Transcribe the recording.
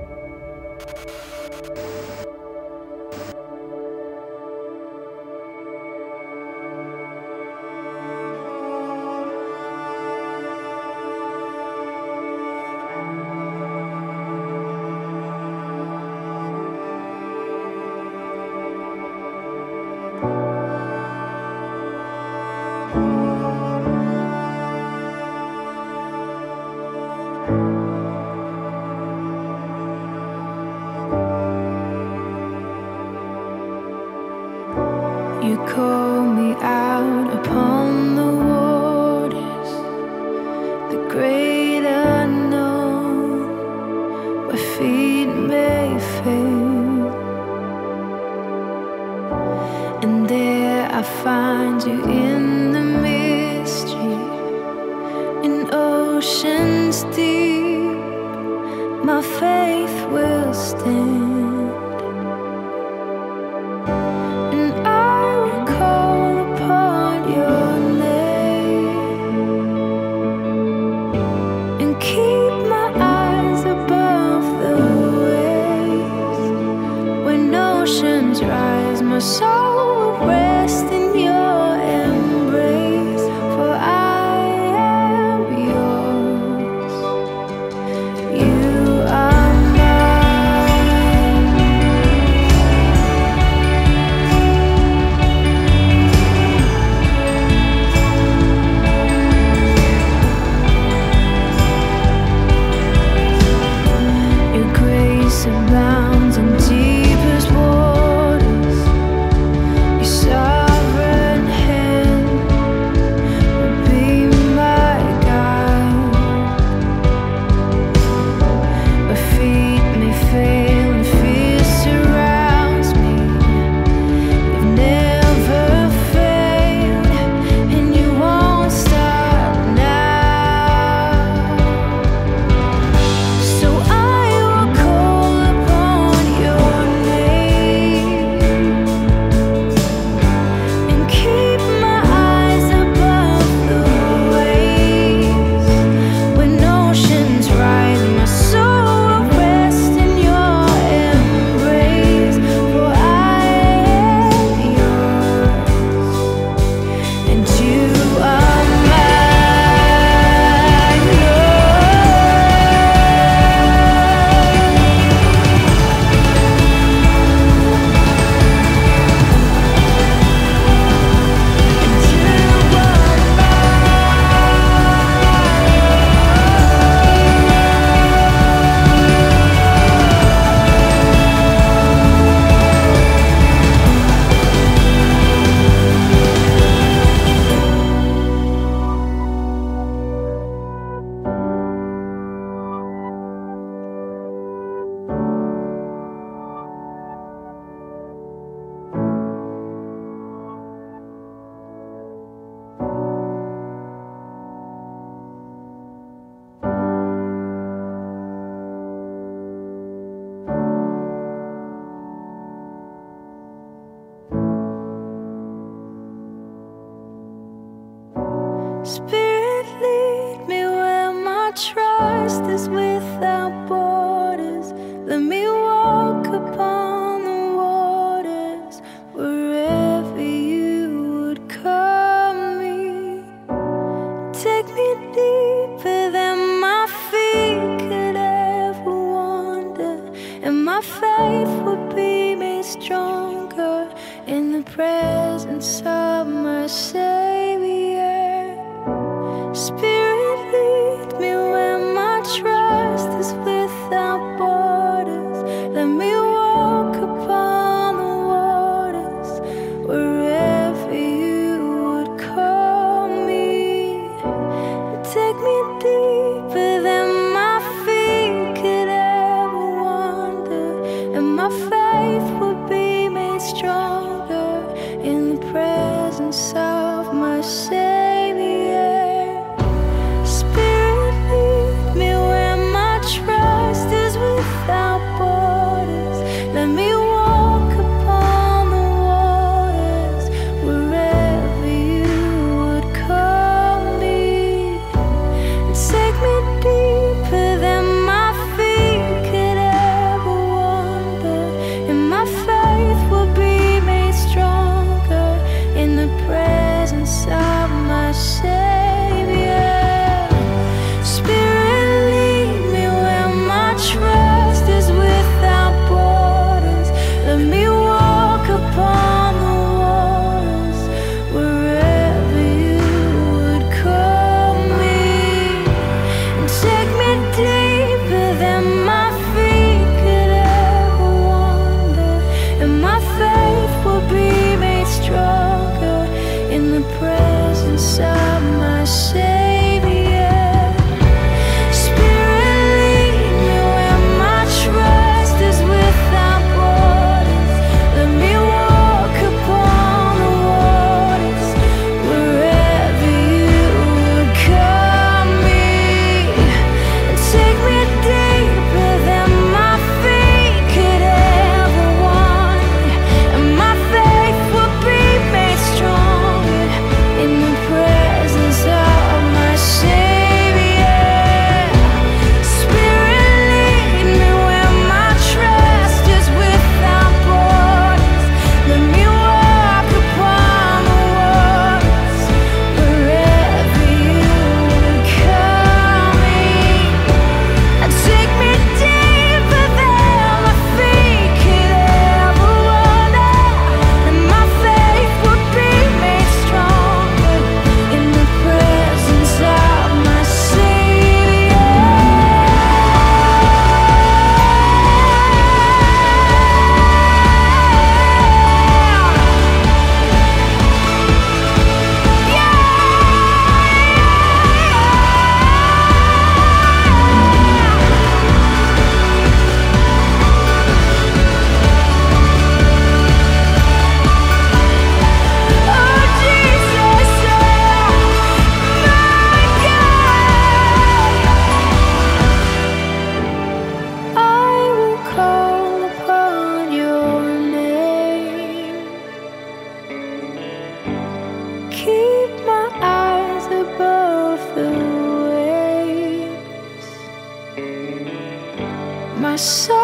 you You call me out upon the waters, the great unknown. My feet may fail, and there I find you. trust is without borders. Let me inside myself my soul.